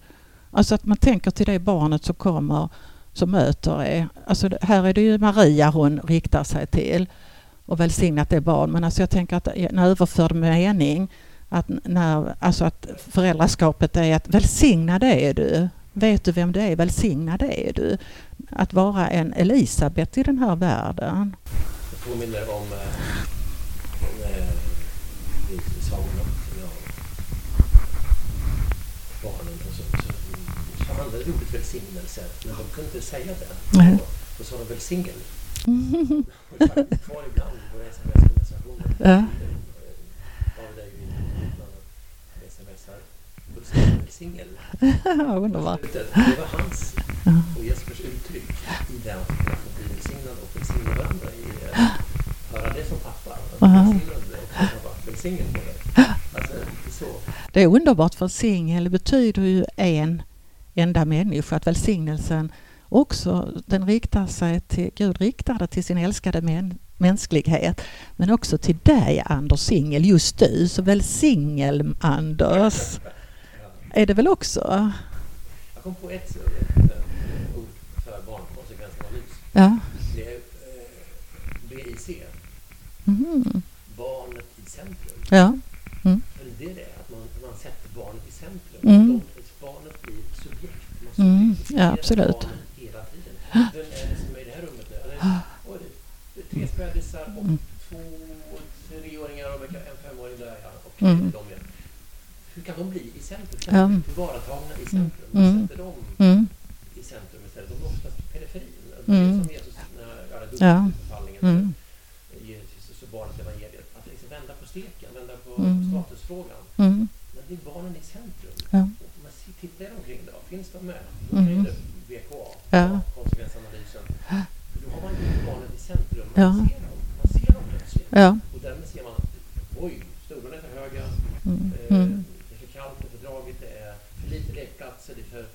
[SPEAKER 2] Alltså att man tänker till det barnet som kommer, som möter er. Alltså här är det ju Maria hon riktar sig till och välsignat det barn. Men alltså jag tänker att en överförd mening att, när, alltså att föräldraskapet är att välsigna det är du. Vet du vem du är? Välsigna det är du. Att vara en Elisabet i den här världen.
[SPEAKER 1] Jag påminner om eh, vi sa något ja, barnen och så, så, ordet välsignelse men de kunde inte säga det. Då sa de. Och kvar ibland i våra sms-konversationer.
[SPEAKER 2] Ja. Underbart.
[SPEAKER 1] Det var hans och Jespers uttryck i det att bli välsignad och välsigna varandra. I, eh, höra det som pappa. Välsignad och. Välsign på dig. Alltså, så.
[SPEAKER 2] Det är underbart för singel betyder ju en enda människa. Att välsignelsen också, den riktar sig till, Gud riktar det till sin älskade män, mänsklighet. Men också till dig Anders Singel, just du. Så välsignel Anders. Är det väl också?
[SPEAKER 1] Jag kom på ett, ett ord för barnkonsekvensanalys.
[SPEAKER 2] Ja.
[SPEAKER 1] Det är eh, BIC.
[SPEAKER 2] Mhm.
[SPEAKER 1] Barnet i centrum.
[SPEAKER 2] Ja.
[SPEAKER 1] För det är det, att man, man sätter barnet i centrum.
[SPEAKER 2] Mm.
[SPEAKER 1] De, barnet blir subjekt. Man
[SPEAKER 2] Mm, ja, absolut.
[SPEAKER 1] hela tiden. Vem är det som är i det här rummet? nu? Tre spädisar och två treåringar och en femåring där. Och
[SPEAKER 2] Mm.
[SPEAKER 1] de. Hur kan de bli i centrum?
[SPEAKER 2] Ja.
[SPEAKER 1] Kan de bli tillvaratagna i centrum? Man
[SPEAKER 2] Mm.
[SPEAKER 1] sätter dem i centrum istället. De är oftast i periferin. Det är som Jesus när ja,
[SPEAKER 2] Ja.
[SPEAKER 1] befallningen Jesus och barnet evangeliet. Att liksom vända på steken, vända på statusfrågan.
[SPEAKER 2] Mm.
[SPEAKER 1] Men det är barnen i centrum. Ser- tittar omkring då, finns de med? Då
[SPEAKER 2] Mm.
[SPEAKER 1] blir det VKA,
[SPEAKER 2] Ja.
[SPEAKER 1] konsekvensanalysen. Då har man ju barnet i centrum. Man
[SPEAKER 2] Ja.
[SPEAKER 1] ser dem. Man ser dem plötsligt.
[SPEAKER 2] Ja.
[SPEAKER 1] Och därmed ser man, oj, stolarna är för höga,
[SPEAKER 2] Mm.
[SPEAKER 1] eh,
[SPEAKER 2] Mm.
[SPEAKER 1] det är för kallt, det är för dragigt, det är för lite lekplatser, det är för...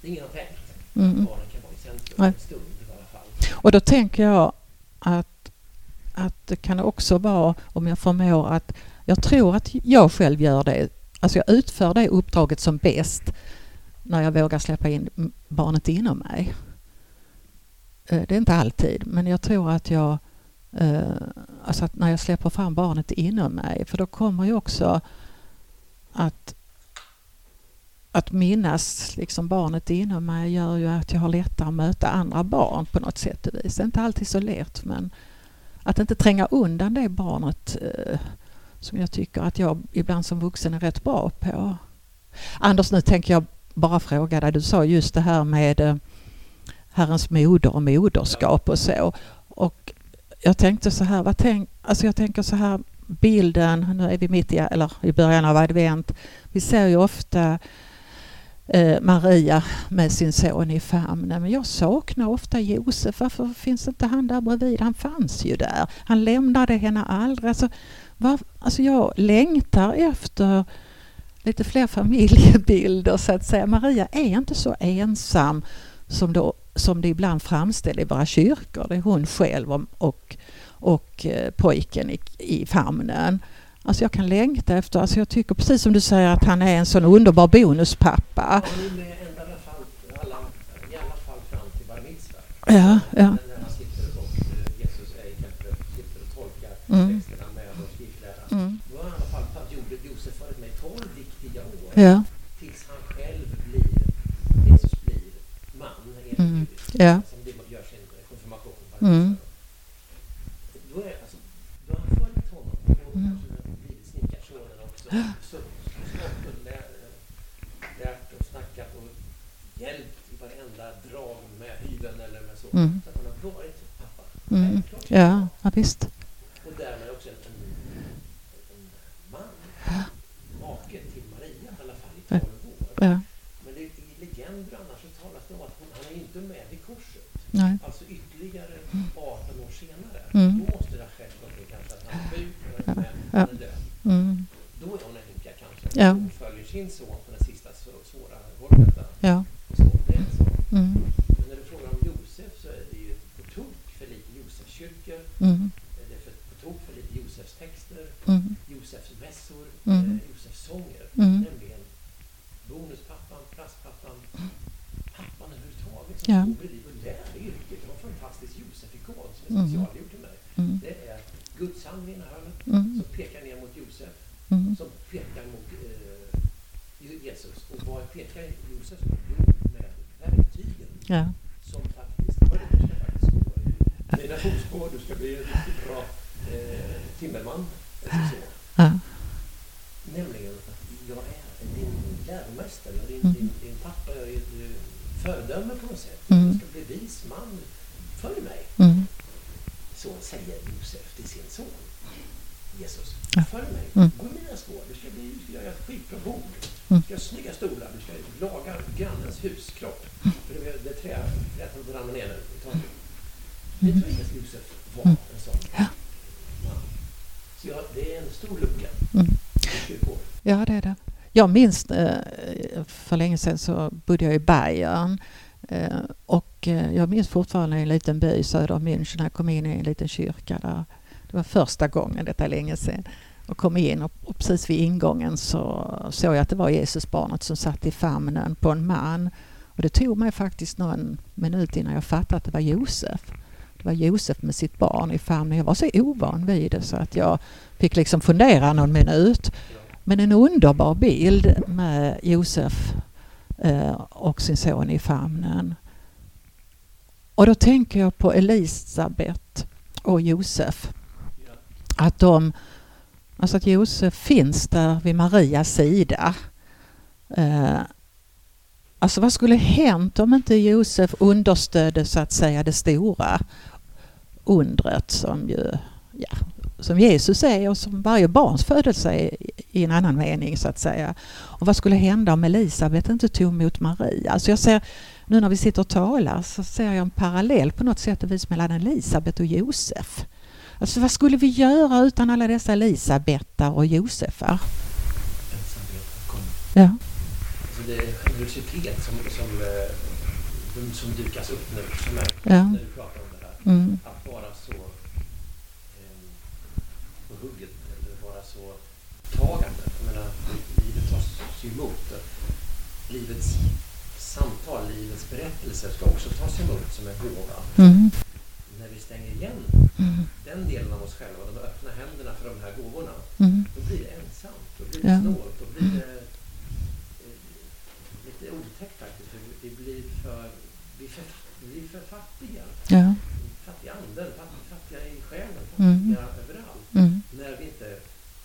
[SPEAKER 1] Det är ingen har tänkt.
[SPEAKER 2] Mm.
[SPEAKER 1] Barnen kan vara i centrum
[SPEAKER 2] Nej.
[SPEAKER 1] en stund i alla fall.
[SPEAKER 2] Och då tänker jag att, att det kan också vara, om jag förmår att, jag tror att jag själv gör det, alltså jag utför det uppdraget som bäst när jag vågar släppa in barnet inom mig. Eh, det är inte alltid, men jag tror att jag, eh, alltså att när jag släpper fram barnet inom mig, för då kommer ju också att att minnas liksom barnet inom mig gör ju att jag har lättare att möta andra barn på något sätt och vis. Det är inte alltid så lätt men att inte tränga undan det barnet eh, som jag tycker att jag ibland som vuxen är rätt bra på. Anders, nu tänker jag bara fråga dig. Du sa just det här med eh, Herrens moder och moderskap och så. Och jag tänkte så här, vad tänk, alltså jag tänker så här bilden, nu är vi mitt i, eller i början av advent. Vi ser ju ofta eh, Maria med sin son i famnen. Men jag saknar ofta Josef. Varför finns inte han där bredvid? Han fanns ju där. Han lämnade henne aldrig. Alltså, var, alltså jag längtar efter lite fler familjebilder så att säga. Maria är inte så ensam som, då, som det ibland framställs i våra kyrkor. Det är hon själv och, och, och eh, pojken i, i famnen. Alltså jag kan längta efter, alltså jag tycker precis som du säger att han är en sån underbar bonuspappa.
[SPEAKER 1] Han är med
[SPEAKER 2] Ja.
[SPEAKER 1] Tills han själv blir, Jesus blir man
[SPEAKER 2] Mm. Ja.
[SPEAKER 1] som det gör sin konfirmation.
[SPEAKER 2] Mm.
[SPEAKER 1] Då är alltså, du har följt honom och
[SPEAKER 2] Mm.
[SPEAKER 1] kanske blivit snickarsonen också. Så, och lä, lärt och snackat och hjälpt i varenda drag med hyveln eller med så.
[SPEAKER 2] Mm.
[SPEAKER 1] Så att han har varit pappa.
[SPEAKER 2] Mm. Ja, ja visst.
[SPEAKER 1] Och därmed också en, en, en man, make till Maria i alla fall i 12 år.
[SPEAKER 2] Ja.
[SPEAKER 1] Men det, i legender annars så talas det om att hon, han är inte med vid korset.
[SPEAKER 2] Nej.
[SPEAKER 1] Alltså ytterligare 18 år senare.
[SPEAKER 2] Mm.
[SPEAKER 1] Då måste det ha skett någonting kanske att han är sjuk, han är,
[SPEAKER 2] Ja,
[SPEAKER 1] med,
[SPEAKER 2] ja.
[SPEAKER 1] han är död.
[SPEAKER 2] Mm.
[SPEAKER 1] Då är hon änka kanske.
[SPEAKER 2] Ja.
[SPEAKER 1] Hon följer sin son på den sista så- svåra Golgata.
[SPEAKER 2] Ja.
[SPEAKER 1] Och så, det är så.
[SPEAKER 2] Mm.
[SPEAKER 1] Men när du frågar om Josef så är det ju på tok för lite Josefskyrkor.
[SPEAKER 2] Mm.
[SPEAKER 1] Det är för, på tok för lite Josefs texter.
[SPEAKER 2] Mm.
[SPEAKER 1] Josefs mässor,
[SPEAKER 2] Mm.
[SPEAKER 1] eh, Josefs sånger.
[SPEAKER 2] Mm.
[SPEAKER 1] Nämligen bonuspappan, plastpappan, pappan överhuvudtaget som
[SPEAKER 2] Ja.
[SPEAKER 1] stod bredvid och lärde yrket. Det var en fantastisk Josef-ikon som är
[SPEAKER 2] Mm.
[SPEAKER 1] specialgjord till mig.
[SPEAKER 2] Mm.
[SPEAKER 1] Det är Guds hand i ena hörnet
[SPEAKER 2] Mm.
[SPEAKER 1] som pekar ner mot Josef,
[SPEAKER 2] Mm.
[SPEAKER 1] som pekar mot eh, Jesus. Och vad pekar Josef på? Jo, med verktygen
[SPEAKER 2] Ja.
[SPEAKER 1] som faktiskt, hörru, du ska faktiskt gå i mina fotspår, du ska bli en riktigt bra eh, timmerman. Eller så.
[SPEAKER 2] Ja.
[SPEAKER 1] Nämligen att jag är din läromästare, jag är din,
[SPEAKER 2] Mm.
[SPEAKER 1] din, din pappa, jag är ett eh, föredöme på något sätt.
[SPEAKER 2] Mm.
[SPEAKER 1] Jag ska bli vis man. Följ mig.
[SPEAKER 2] Mm.
[SPEAKER 1] Så säger Josef till sin son Jesus.
[SPEAKER 2] Ja.
[SPEAKER 1] Följ mig.
[SPEAKER 2] Mm.
[SPEAKER 1] Gå i mina spår. Du ska, bli, du ska göra ett skitbra bord.
[SPEAKER 2] Mm.
[SPEAKER 1] Du ska ha snygga stolar. Du ska laga grannens huskropp. För det, det trä, träet brann ner nu i taket. Det tror jag att Josef var
[SPEAKER 2] Mm.
[SPEAKER 1] en sån
[SPEAKER 2] Ja.
[SPEAKER 1] man. Så ja, det är en stor lucka
[SPEAKER 2] Mm. Ja, det är det. Jag minns eh, för länge sedan så bodde jag i Bayern eh, och eh, jag minns fortfarande en liten by söder om München jag kom in i en liten kyrka där. Det var första gången, detta länge sedan, och kom in och, och precis vid ingången så såg jag att det var Jesusbarnet som satt i famnen på en man. Och det tog mig faktiskt någon minut innan jag fattade att det var Josef. Det var Josef med sitt barn i famnen. Jag var så ovan vid det så att jag fick liksom fundera någon minut. Men en underbar bild med Josef eh, och sin son i famnen. Och då tänker jag på Elisabet och Josef. Att de, alltså att Josef finns där vid Marias sida. Eh, alltså vad skulle hänt om inte Josef understödde så att säga det stora undret som ju, ja, som Jesus är och som varje barns födelse är i en annan mening så att säga. Och vad skulle hända om Elisabet inte tog emot Maria? Alltså jag ser, nu när vi sitter och talar så ser jag en parallell på något sätt och vis mellan Elisabet och Josef. Alltså vad skulle vi göra utan alla dessa Elisabetar och Josefar? Ja.
[SPEAKER 1] Alltså det är generositet som, som, eh, som dukas upp nu, som är,
[SPEAKER 2] Ja.
[SPEAKER 1] när du pratar om det.
[SPEAKER 2] Mm.
[SPEAKER 1] Att vara så eh, på hugget eller vara så tagande. Jag menar, livet tas ju emot. Livets samtal, livets berättelser ska också tas emot som en gåva.
[SPEAKER 2] Mm.
[SPEAKER 1] När vi stänger igen
[SPEAKER 2] Mm.
[SPEAKER 1] den delen av oss själva, de öppna händerna för de här gåvorna,
[SPEAKER 2] Mm.
[SPEAKER 1] då blir det ensamt, då blir det
[SPEAKER 2] Ja.
[SPEAKER 1] snålt, då blir det eh, lite otäckt faktiskt. För vi blir för, vi är för, vi blir för fattiga.
[SPEAKER 2] Ja.
[SPEAKER 1] Fattiga i anden, fatt- fattiga i själen,
[SPEAKER 2] Mm.
[SPEAKER 1] fattiga överallt.
[SPEAKER 2] Mm.
[SPEAKER 1] När vi inte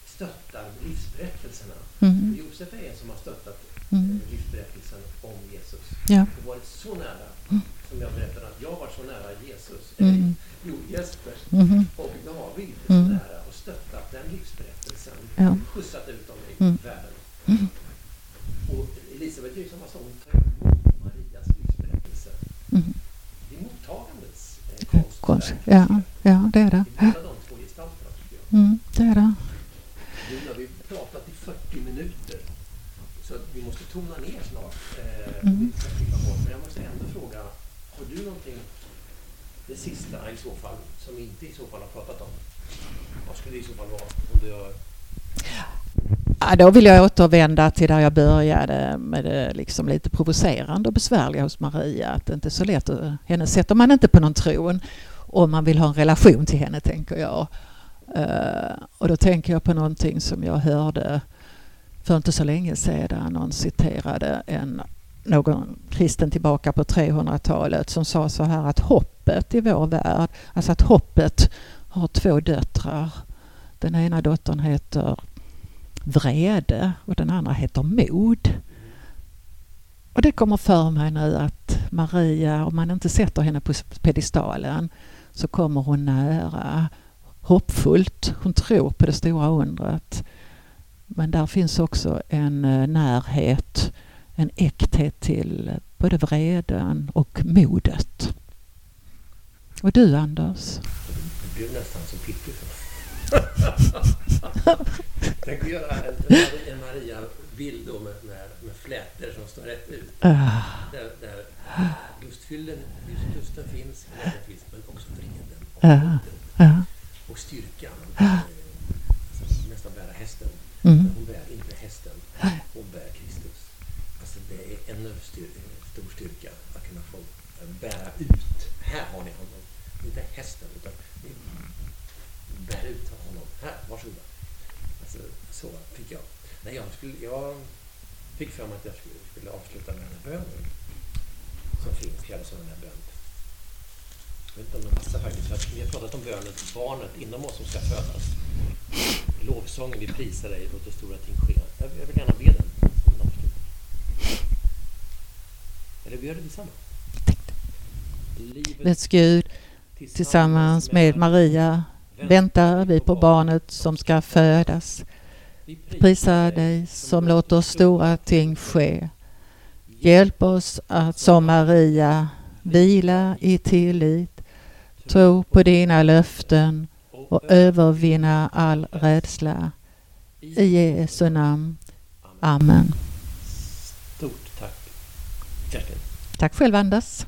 [SPEAKER 1] stöttar livsberättelserna.
[SPEAKER 2] Mm.
[SPEAKER 1] Josef är en som har stöttat
[SPEAKER 2] Mm.
[SPEAKER 1] eh, livsberättelsen om Jesus.
[SPEAKER 2] Ja.
[SPEAKER 1] Och varit så nära,
[SPEAKER 2] Mm.
[SPEAKER 1] som jag berättade, att jag var så nära Jesus.
[SPEAKER 2] Mm.
[SPEAKER 1] Eller, jo, Jesper
[SPEAKER 2] Mm.
[SPEAKER 1] och David är
[SPEAKER 2] Mm.
[SPEAKER 1] så nära och stöttat den livsberättelsen.
[SPEAKER 2] Ja.
[SPEAKER 1] Skjutsat ut dem i
[SPEAKER 2] Mm.
[SPEAKER 1] världen.
[SPEAKER 2] Mm.
[SPEAKER 1] Och Elisabeth gör ju samma sak. Hon tar emot Marias livsberättelse.
[SPEAKER 2] Mm.
[SPEAKER 1] Det är mottagandets eh, konst.
[SPEAKER 2] Konst.
[SPEAKER 1] verk,
[SPEAKER 2] Ja.
[SPEAKER 1] tycker jag.
[SPEAKER 2] ja, det är det.
[SPEAKER 1] Det är båda de två gestalterna tycker jag.
[SPEAKER 2] Mm. Det är det.
[SPEAKER 1] Nu har vi pratat i 40 minuter. Så att vi måste tona ner snart. Eh,
[SPEAKER 2] Mm.
[SPEAKER 1] och vi ska klippa bort. Men jag måste ändå fråga, har du någonting, det sista i så fall, som vi inte i så fall har pratat om? Vad skulle det i så fall vara? Om du har...
[SPEAKER 2] Ja, då vill jag återvända till där jag började med det liksom lite provocerande och besvärliga hos Maria. Att det inte är så lätt. Att, henne sätter man inte på någon tron om man vill ha en relation till henne, tänker jag. Eh, och då tänker jag på någonting som jag hörde för inte så länge sedan. Någon citerade en någon kristen tillbaka på 300-talet som sa så här att hoppet i vår värld, alltså att hoppet har två döttrar. Den ena dottern heter vrede och den andra heter mod. Och det kommer för mig nu att Maria, om man inte sätter henne på pedestalen, så kommer hon nära hoppfullt. Hon tror på det stora undret. Men där finns också en eh, närhet, en äkthet till både vreden och modet. Och du Anders?
[SPEAKER 1] Det blev nästan som Pippi. Tänk att göra en, en Maria-bild med, med, med flätor som står rätt ut. Uh. Där, där lustfyllen, lusten finns, finns, men också vreden och, uh. Uh. och styrkan. Alltså, nästan bära hästen. Mm. Men hon bär inte hästen, hon bär Kristus. Alltså, det är en styr, stor styrka att kunna få bära ut. Här har ni honom. Inte hästen, utan bär ut honom. Här, varsågoda. Alltså, så fick jag. Nej, jag, skulle, jag fick för mig att jag skulle, skulle avsluta med den här bönen som finns, fjärde här bön. Jag vet inte om den passar faktiskt, för vi har pratat om bönen till barnet inom oss som ska födas. Lovsången, vi prisar dig, låt det stora ting ske. Jag vill gärna be den som en avslutning. Eller vi gör det tillsammans.
[SPEAKER 2] Livets Gud, tillsammans med Maria väntar vi på barnet som ska födas. Prisa dig som låter stora ting ske. Hjälp oss att som Maria vila i tillit, tro på dina löften och övervinna all rädsla. I Jesu namn. Amen.
[SPEAKER 1] Stort tack, Kerstin.
[SPEAKER 2] Tack själv, Anders.